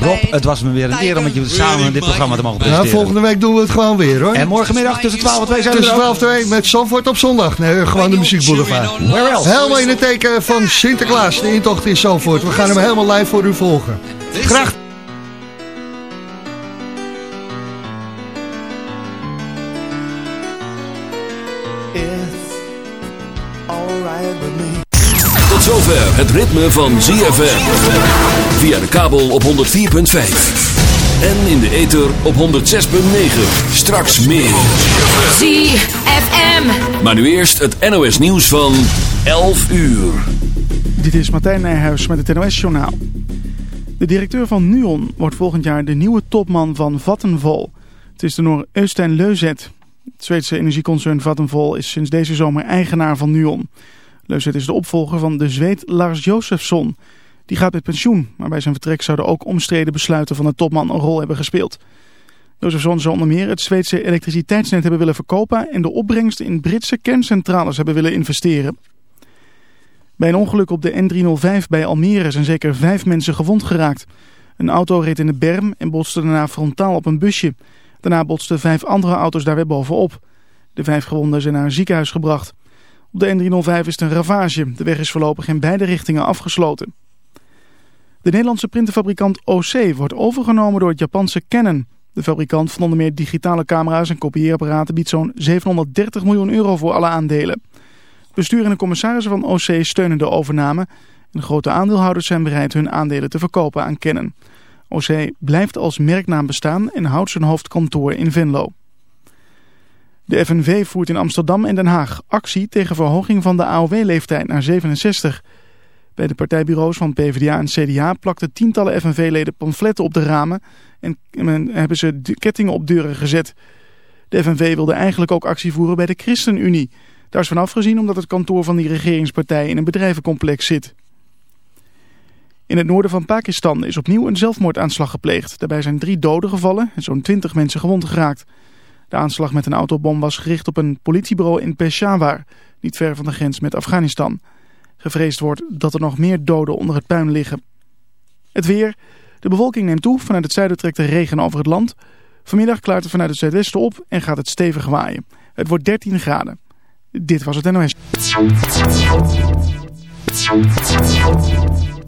Rob, het was me weer een eer om met je samen dit programma te mogen presenteren. Ja, volgende week doen we het gewoon weer hoor. En morgenmiddag tussen 12 en 2 zijn we Tussen 12 en 2 met Zandvoort op zondag. Nee, gewoon de muziekboulevard. Where else? Helemaal in het teken van Sinterklaas, de intocht in Zandvoort. We gaan hem helemaal live voor u volgen. Graag zover het ritme van ZFM. Via de kabel op 104.5. En in de ether op 106.9. Straks meer. ZFM. Maar nu eerst het NOS nieuws van 11 uur. Dit is Martijn Nijhuis met het NOS-journaal. De directeur van NUON wordt volgend jaar de nieuwe topman van Vattenfall. Het is de Noor Øystein Leuzet. Het Zweedse energieconcern Vattenfall is sinds deze zomer eigenaar van NUON. Leuzet is de opvolger van de Zweed Lars Josefsson. Die gaat met pensioen, maar bij zijn vertrek zouden ook omstreden besluiten van de topman een rol hebben gespeeld. Josefsson zou onder meer het Zweedse elektriciteitsnet hebben willen verkopen en de opbrengst in Britse kerncentrales hebben willen investeren. Bij een ongeluk op de N305 bij Almere zijn zeker vijf mensen gewond geraakt. Een auto reed in de berm en botste daarna frontaal op een busje. Daarna botsten vijf andere auto's daar weer bovenop. De vijf gewonden zijn naar een ziekenhuis gebracht. Op de N305 is het een ravage. De weg is voorlopig in beide richtingen afgesloten. De Nederlandse printerfabrikant OC wordt overgenomen door het Japanse Canon. De fabrikant van onder meer digitale camera's en kopieerapparaten biedt zo'n 730 miljoen euro voor alle aandelen. Bestuur en de commissarissen van OC steunen de overname. En grote aandeelhouders zijn bereid hun aandelen te verkopen aan Canon. OC blijft als merknaam bestaan en houdt zijn hoofdkantoor in Venlo. De FNV voert in Amsterdam en Den Haag actie tegen verhoging van de AOW-leeftijd naar 67. Bij de partijbureaus van PvdA en CDA plakten tientallen FNV-leden pamfletten op de ramen en hebben ze kettingen op deuren gezet. De FNV wilde eigenlijk ook actie voeren bij de ChristenUnie. Daar is van afgezien omdat het kantoor van die regeringspartij in een bedrijvencomplex zit. In het noorden van Pakistan is opnieuw een zelfmoordaanslag gepleegd. Daarbij zijn drie doden gevallen en zo'n twintig mensen gewond geraakt. De aanslag met een autobom was gericht op een politiebureau in Peshawar, niet ver van de grens met Afghanistan. Gevreesd wordt dat er nog meer doden onder het puin liggen. Het weer. De bewolking neemt toe. Vanuit het zuiden trekt de regen over het land. Vanmiddag klaart het vanuit het zuidwesten op en gaat het stevig waaien. Het wordt 13 graden. Dit was het NOS.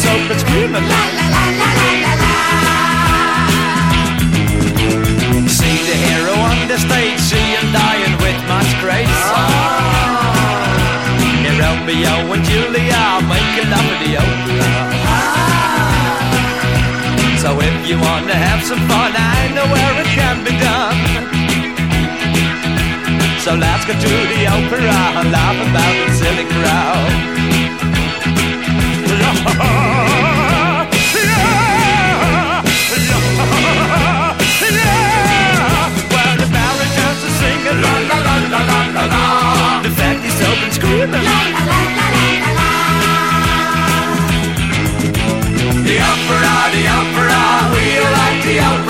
the fatties open screaming la la la la la la la. See the hero on the stage, see him dying with much grace. Oh. In Romeo and Julia, making love in the opera oh. So if you wanna have some fun, I know where it can be done. So let's go to the opera and laugh about the silly crowd. The opera, we like the opera.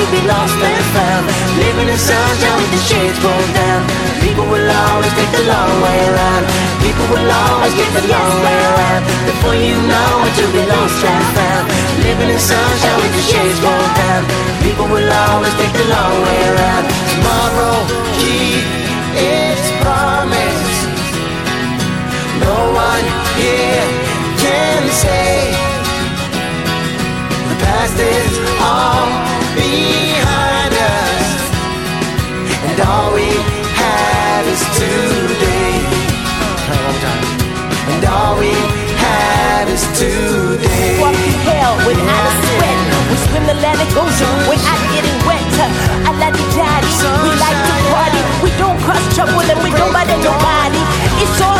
you'll be lost and found. Living in sunshine with the shades pulled down. People will always take the long way around. People will always take the long way around. Before you know it, you'll be lost and found. Living in sunshine with the shades pulled down. People will always take the long way around. Tomorrow, keep its promise. No one here can say the past is is today. Walk through hell without a sweat. We swim the Atlantic Ocean without getting wet. Uh, I like the daddy, we like to party. We don't cross trouble and we don't bother nobody. It's all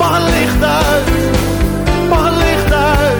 Mag licht uit, mag licht uit.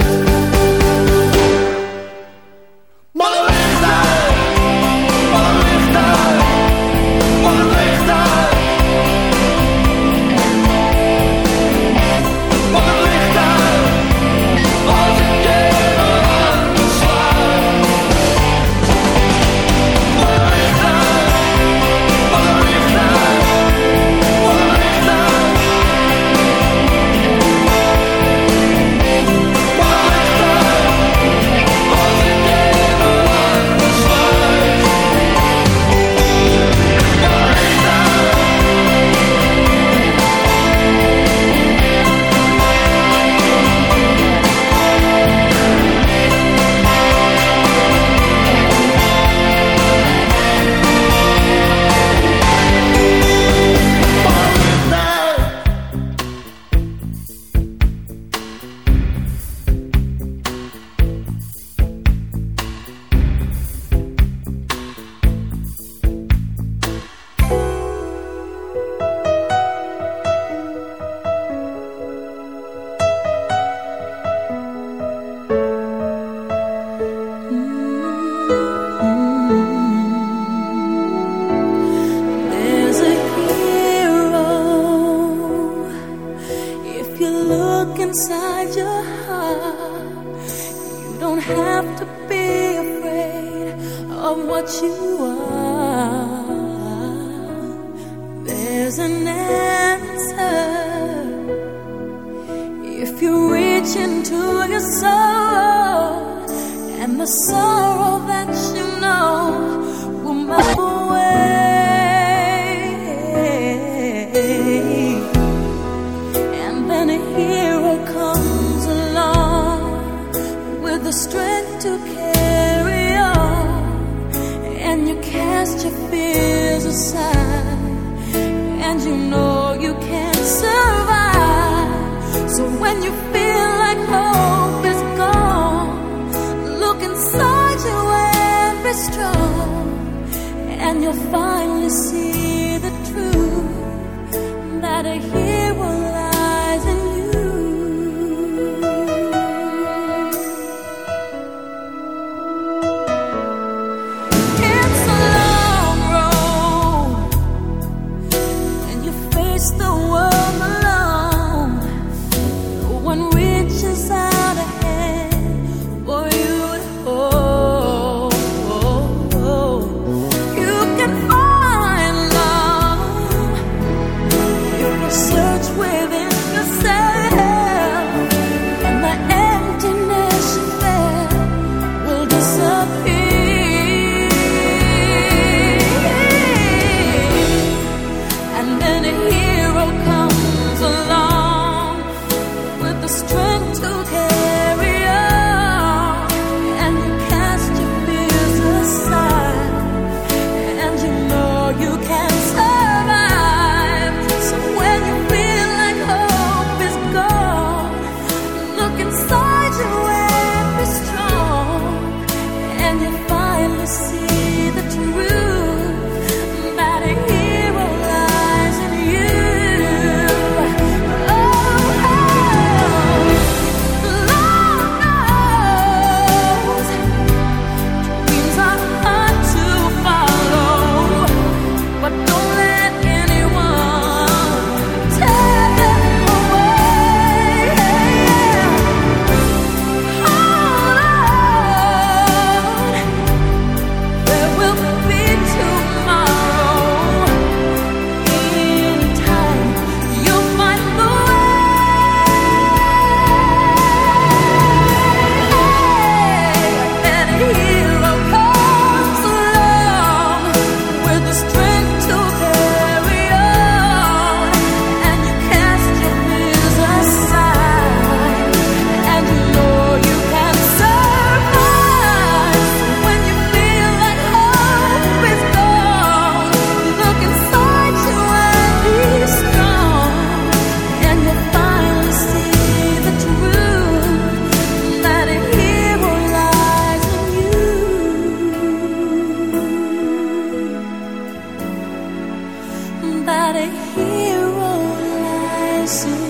but a hero lies. in.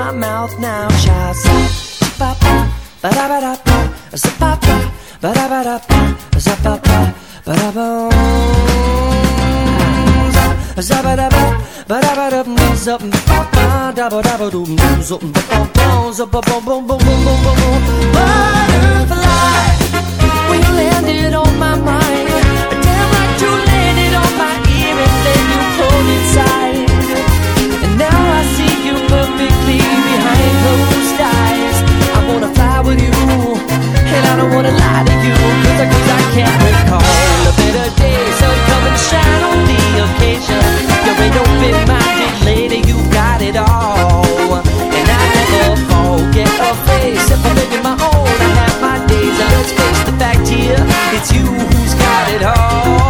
My mouth now, child. Ba ba ba da ba da ba, ba ba ba da ba da ba, ba ba ba da ba. Butterfly, when you landed on my mind, damn like you landed on my ear and then you pulled inside. With you, and I don't wanna lie to you, cause I, cause I can't recall a better day. So come and shine on the occasion. You're an open-minded lady, you got it all. And I never forget a face. If I live in my own, I have my days. Now let's face the fact here, it's you who's got it all.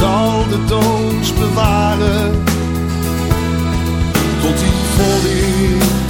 zal de dood bewaren tot die volle